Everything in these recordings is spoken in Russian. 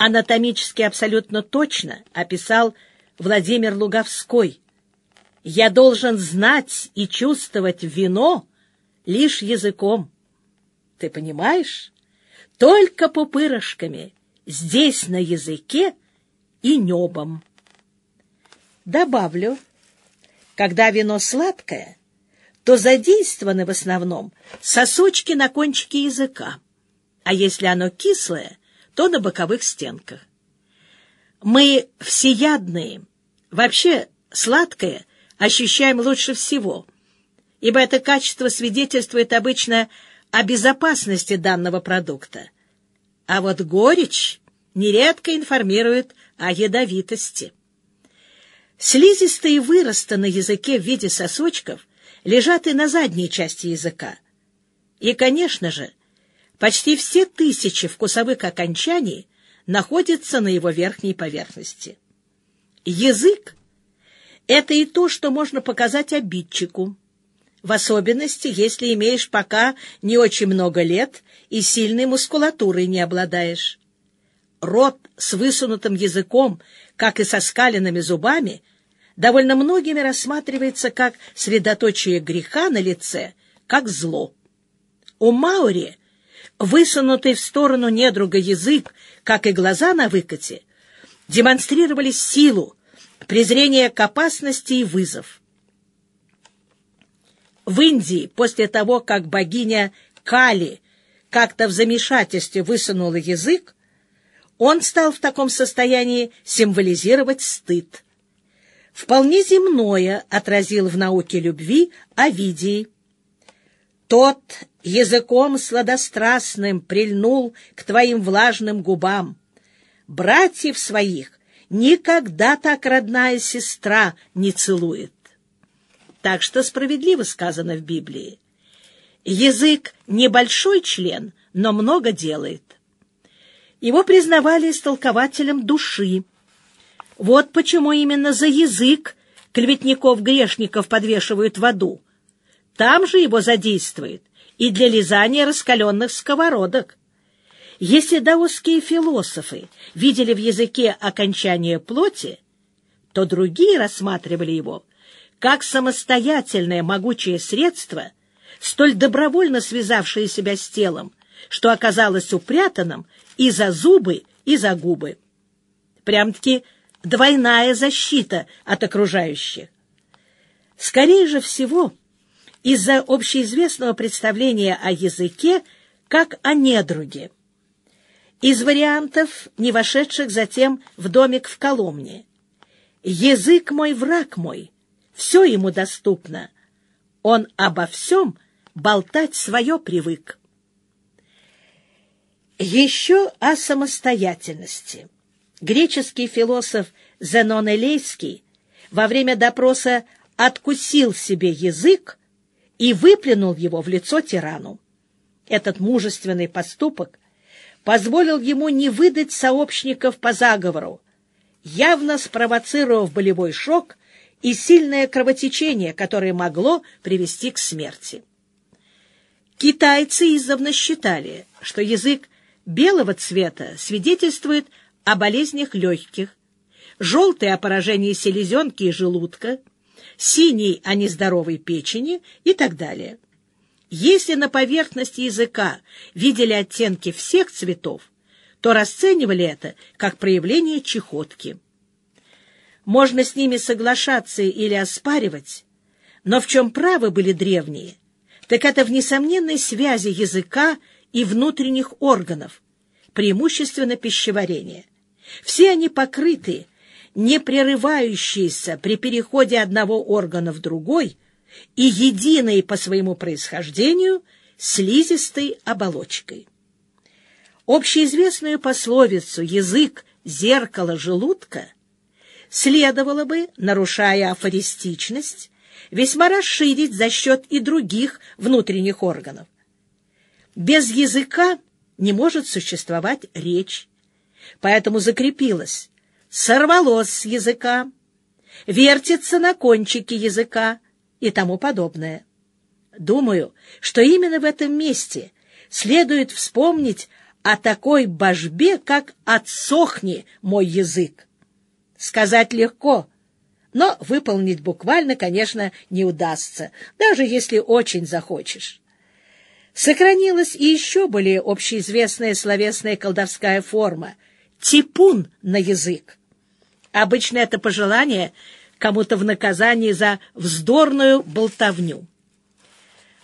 анатомически абсолютно точно описал Владимир Луговской. «Я должен знать и чувствовать вино лишь языком». Ты понимаешь? Только пупырышками, здесь на языке и небом. Добавлю, когда вино сладкое, то задействованы в основном сосочки на кончике языка, а если оно кислое, то на боковых стенках. Мы всеядные, вообще сладкое ощущаем лучше всего, ибо это качество свидетельствует обычно о безопасности данного продукта. А вот горечь нередко информирует о ядовитости. Слизистые выросты на языке в виде сосочков лежат и на задней части языка. И, конечно же, почти все тысячи вкусовых окончаний находятся на его верхней поверхности. Язык — это и то, что можно показать обидчику, в особенности, если имеешь пока не очень много лет и сильной мускулатурой не обладаешь. Рот с высунутым языком, как и со скаленными зубами, довольно многими рассматривается как средоточие греха на лице, как зло. У Маури высунутый в сторону недруга язык, как и глаза на выкате, демонстрировали силу, презрение к опасности и вызов. В Индии, после того, как богиня Кали как-то в замешательстве высунула язык, он стал в таком состоянии символизировать стыд. Вполне земное отразил в науке любви Овидий. Тот языком сладострастным прильнул к твоим влажным губам. Братьев своих никогда так родная сестра не целует. Так что справедливо сказано в Библии. Язык — небольшой член, но много делает. Его признавали истолкователем души. Вот почему именно за язык клеветников-грешников подвешивают в аду. Там же его задействует и для лизания раскаленных сковородок. Если даосские философы видели в языке окончание плоти, то другие рассматривали его как самостоятельное могучее средство, столь добровольно связавшее себя с телом, что оказалось упрятанным и за зубы, и за губы. Прям-таки двойная защита от окружающих. Скорее же всего, из-за общеизвестного представления о языке как о недруге. Из вариантов, не вошедших затем в домик в Коломне. «Язык мой, враг мой», все ему доступно. Он обо всем болтать свое привык. Еще о самостоятельности. Греческий философ Зенон Элейский во время допроса откусил себе язык и выплюнул его в лицо тирану. Этот мужественный поступок позволил ему не выдать сообщников по заговору, явно спровоцировав болевой шок и сильное кровотечение, которое могло привести к смерти. Китайцы издавна считали, что язык белого цвета свидетельствует о болезнях легких, желтый о поражении селезенки и желудка, синий о нездоровой печени и так далее. Если на поверхности языка видели оттенки всех цветов, то расценивали это как проявление чехотки. Можно с ними соглашаться или оспаривать, но в чем правы были древние, так это в несомненной связи языка и внутренних органов, преимущественно пищеварения. Все они покрыты, не прерывающиеся при переходе одного органа в другой и единой по своему происхождению слизистой оболочкой. Общеизвестную пословицу «язык – зеркало желудка» следовало бы, нарушая афористичность, весьма расширить за счет и других внутренних органов. Без языка не может существовать речь, поэтому закрепилось, сорвалось с языка, вертится на кончике языка и тому подобное. Думаю, что именно в этом месте следует вспомнить о такой божбе, как «отсохни мой язык». Сказать легко, но выполнить буквально, конечно, не удастся, даже если очень захочешь. Сохранилась и еще более общеизвестная словесная колдовская форма — типун на язык. Обычно это пожелание кому-то в наказании за вздорную болтовню.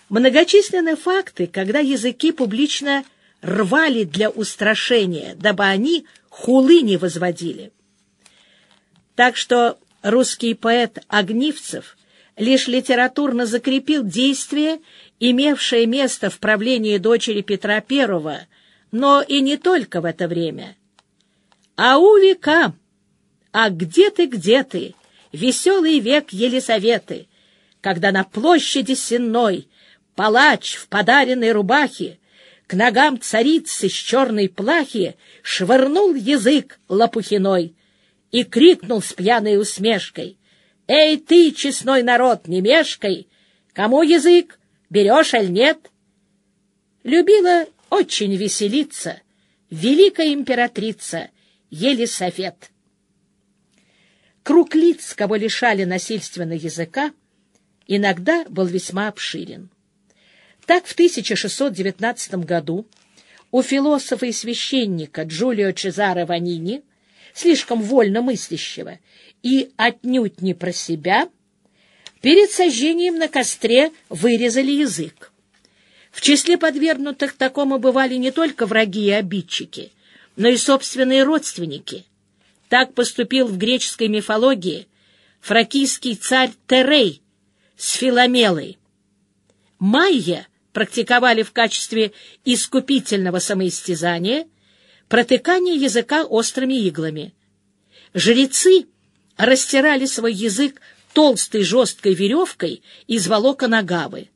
Многочисленны факты, когда языки публично рвали для устрашения, дабы они хулы не возводили. Так что русский поэт Огнивцев лишь литературно закрепил действие, имевшее место в правлении дочери Петра I, но и не только в это время. А у века! А где ты, где ты, веселый век Елизаветы, когда на площади Сенной палач в подаренной рубахе к ногам царицы с черной плахи швырнул язык лопухиной и крикнул с пьяной усмешкой. «Эй ты, честной народ, не мешкай! Кому язык? Берешь, аль нет?» Любила очень веселиться великая императрица Елисавет. Круг лиц, кого лишали насильственно языка, иногда был весьма обширен. Так в 1619 году у философа и священника Джулио Чезаре Ванини, слишком вольно мыслящего и отнюдь не про себя, перед сожжением на костре вырезали язык. В числе подвергнутых такому бывали не только враги и обидчики, но и собственные родственники. Так поступил в греческой мифологии фракийский царь Терей с Филомелой. Майя практиковали в качестве искупительного самоистязания протыкание языка острыми иглами. Жрецы растирали свой язык толстой жесткой веревкой из волокон агавы.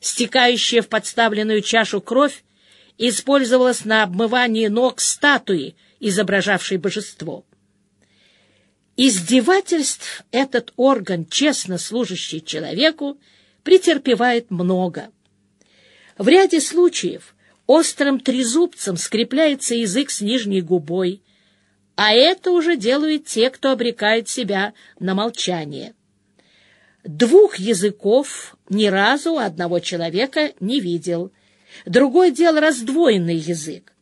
Стекающая в подставленную чашу кровь использовалась на обмывание ног статуи, изображавшей божество. Издевательств этот орган, честно служащий человеку, претерпевает много. В ряде случаев острым трезубцем скрепляется язык с нижней губой, а это уже делают те, кто обрекает себя на молчание. Двух языков ни разу одного человека не видел. Другой дело раздвоенный язык.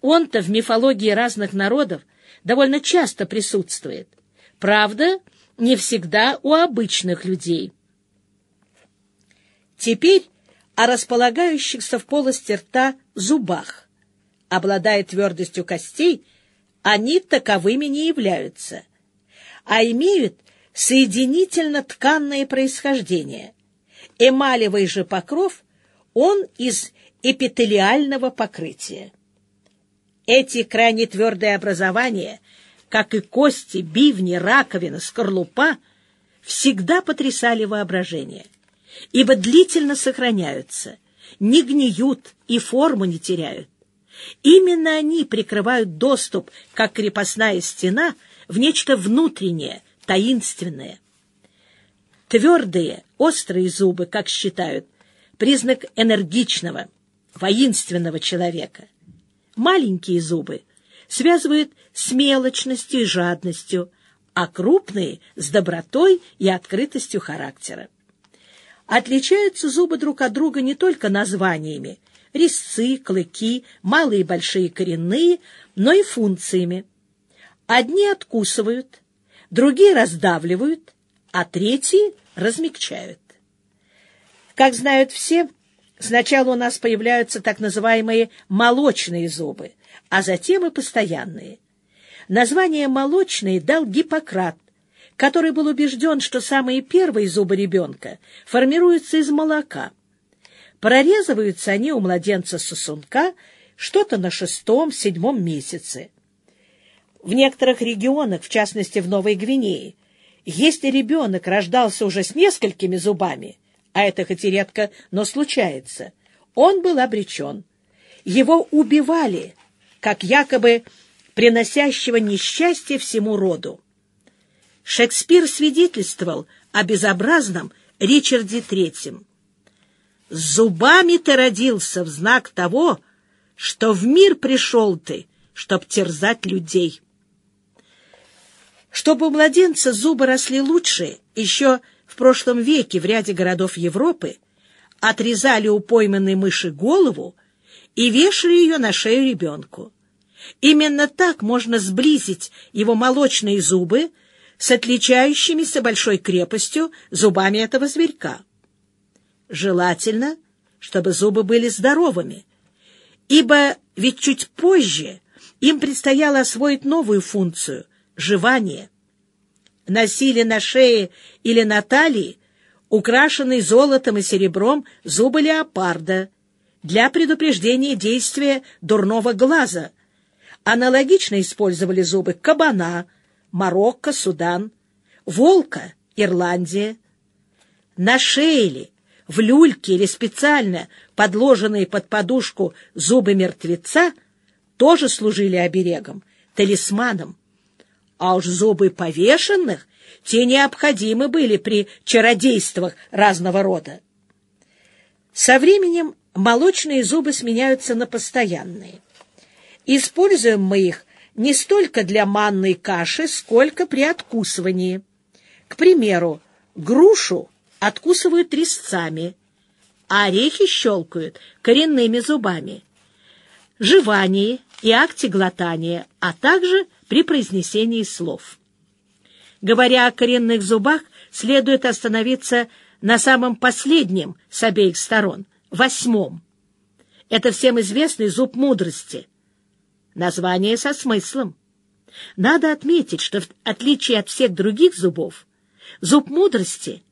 Он-то в мифологии разных народов довольно часто присутствует. Правда, не всегда у обычных людей. Теперь о располагающихся в полости рта зубах. Обладая твердостью костей, они таковыми не являются, а имеют соединительно-тканное происхождение. Эмалевый же покров, он из эпителиального покрытия. Эти крайне твердые образования, как и кости, бивни, раковина, скорлупа, всегда потрясали воображение ибо длительно сохраняются, не гниют и форму не теряют. Именно они прикрывают доступ, как крепостная стена, в нечто внутреннее, таинственное. Твердые, острые зубы, как считают, признак энергичного, воинственного человека. Маленькие зубы связывают с мелочностью и жадностью, а крупные — с добротой и открытостью характера. Отличаются зубы друг от друга не только названиями — резцы, клыки, малые и большие коренные, но и функциями. Одни откусывают, другие раздавливают, а третьи размягчают. Как знают все, сначала у нас появляются так называемые молочные зубы, а затем и постоянные. Название «молочные» дал Гиппократ, который был убежден, что самые первые зубы ребенка формируются из молока. Прорезываются они у младенца сосунка что-то на шестом-седьмом месяце. В некоторых регионах, в частности в Новой Гвинее, если ребенок рождался уже с несколькими зубами, а это хоть и редко, но случается, он был обречен. Его убивали, как якобы приносящего несчастье всему роду. Шекспир свидетельствовал о безобразном Ричарде Третьем. «С зубами ты родился в знак того, что в мир пришел ты, чтоб терзать людей. Чтобы у младенца зубы росли лучше, еще в прошлом веке в ряде городов Европы отрезали у пойманной мыши голову и вешали ее на шею ребенку. Именно так можно сблизить его молочные зубы с отличающимися большой крепостью зубами этого зверька. Желательно, чтобы зубы были здоровыми, ибо ведь чуть позже им предстояло освоить новую функцию — жевание. Носили на шее или на талии украшенные золотом и серебром зубы леопарда для предупреждения действия дурного глаза — Аналогично использовали зубы кабана, Марокко, Судан, волка, Ирландия. На шее в люльке или специально подложенные под подушку зубы мертвеца тоже служили оберегом, талисманом. А уж зубы повешенных те необходимы были при чародействах разного рода. Со временем молочные зубы сменяются на постоянные. Используем мы их не столько для манной каши, сколько при откусывании. К примеру, грушу откусывают резцами, а орехи щелкают коренными зубами. Жевание и акте глотания, а также при произнесении слов. Говоря о коренных зубах, следует остановиться на самом последнем с обеих сторон, восьмом. Это всем известный зуб мудрости — Название со смыслом. Надо отметить, что в отличие от всех других зубов, зуб мудрости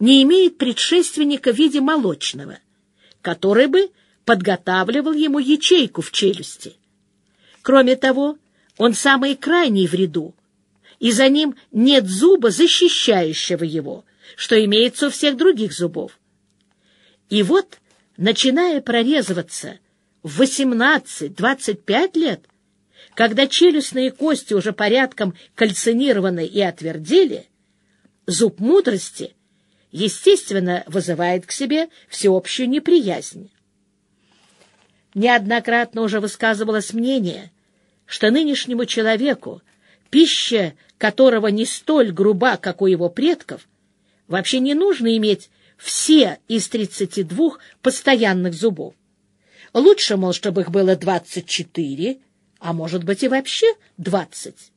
не имеет предшественника в виде молочного, который бы подготавливал ему ячейку в челюсти. Кроме того, он самый крайний в ряду, и за ним нет зуба, защищающего его, что имеется у всех других зубов. И вот, начиная прорезываться в 18-25 лет, когда челюстные кости уже порядком кальцинированы и отвердели, зуб мудрости, естественно, вызывает к себе всеобщую неприязнь. Неоднократно уже высказывалось мнение, что нынешнему человеку, пища которого не столь груба, как у его предков, вообще не нужно иметь все из 32 постоянных зубов. Лучше, мол, чтобы их было двадцать четыре, а может быть и вообще двадцать.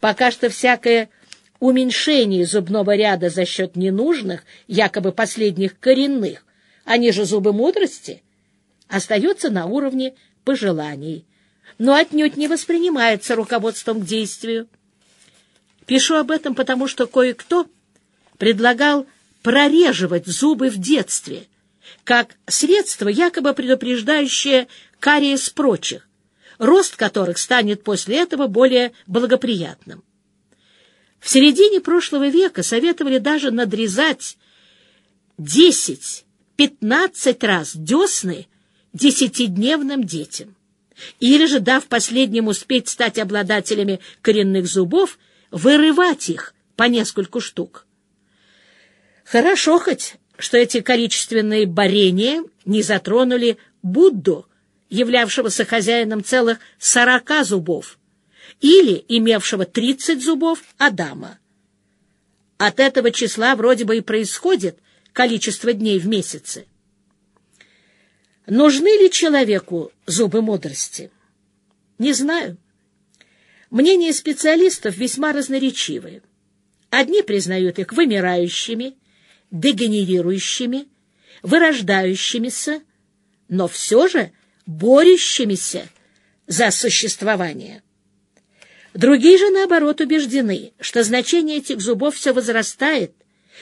Пока что всякое уменьшение зубного ряда за счет ненужных, якобы последних коренных, они же зубы мудрости, остается на уровне пожеланий, но отнюдь не воспринимается руководством к действию. Пишу об этом потому, что кое-кто предлагал прореживать зубы в детстве, как средство, якобы предупреждающее кариес прочих, рост которых станет после этого более благоприятным. В середине прошлого века советовали даже надрезать 10-15 раз десны десятидневным детям, или же, дав последним успеть стать обладателями коренных зубов, вырывать их по нескольку штук. Хорошо хоть что эти количественные борения не затронули Будду, являвшегося хозяином целых сорока зубов, или имевшего тридцать зубов Адама. От этого числа вроде бы и происходит количество дней в месяце. Нужны ли человеку зубы мудрости? Не знаю. Мнения специалистов весьма разноречивые. Одни признают их вымирающими, дегенерирующими, вырождающимися, но все же борющимися за существование. Другие же, наоборот, убеждены, что значение этих зубов все возрастает,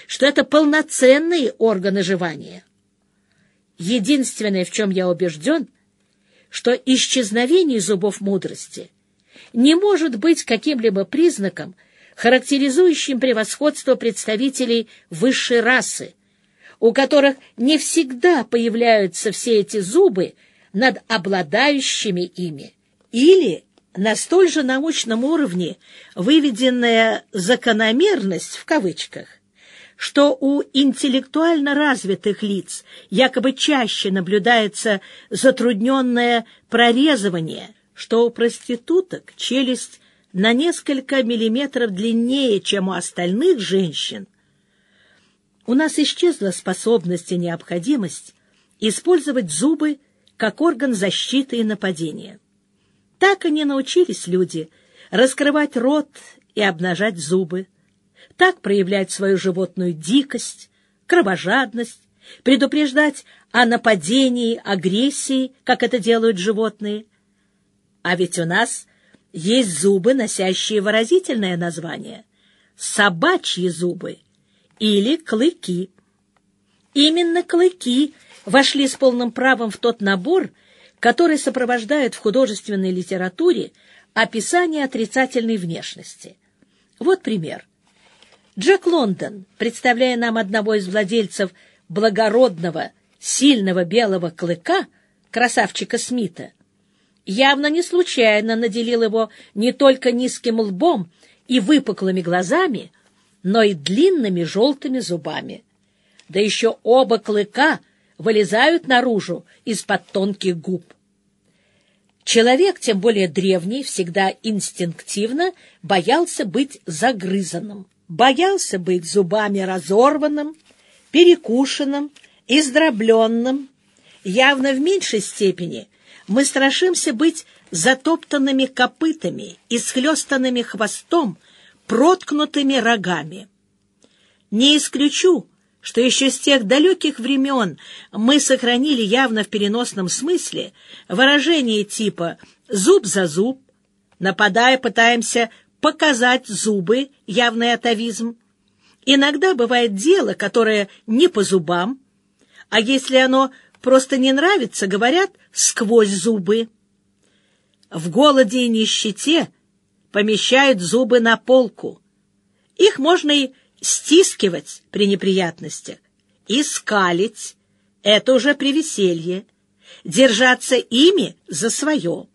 что это полноценные органы жевания. Единственное, в чем я убежден, что исчезновение зубов мудрости не может быть каким-либо признаком характеризующим превосходство представителей высшей расы, у которых не всегда появляются все эти зубы над обладающими ими, или на столь же научном уровне выведенная «закономерность» в кавычках, что у интеллектуально развитых лиц якобы чаще наблюдается затрудненное прорезывание, что у проституток челюсть на несколько миллиметров длиннее, чем у остальных женщин, у нас исчезла способность и необходимость использовать зубы как орган защиты и нападения. Так они научились люди раскрывать рот и обнажать зубы, так проявлять свою животную дикость, кровожадность, предупреждать о нападении, агрессии, как это делают животные. А ведь у нас есть зубы, носящие выразительное название — собачьи зубы или клыки. Именно клыки вошли с полным правом в тот набор, который сопровождает в художественной литературе описание отрицательной внешности. Вот пример. Джек Лондон, представляя нам одного из владельцев благородного, сильного белого клыка, красавчика Смита, явно не случайно наделил его не только низким лбом и выпуклыми глазами, но и длинными желтыми зубами. Да еще оба клыка вылезают наружу из-под тонких губ. Человек, тем более древний, всегда инстинктивно боялся быть загрызанным боялся быть зубами разорванным, перекушенным, издробленным. Явно в меньшей степени мы страшимся быть затоптанными копытами, исхлестанными хвостом, проткнутыми рогами. Не исключу, что еще с тех далеких времен мы сохранили явно в переносном смысле выражение типа «зуб за зуб», нападая, пытаемся показать зубы, явный атовизм. Иногда бывает дело, которое не по зубам, а если оно просто не нравится, говорят сквозь зубы. В голоде и нищете помещают зубы на полку. Их можно и стискивать при неприятностях, и скалить, это уже при веселье, держаться ими за свое.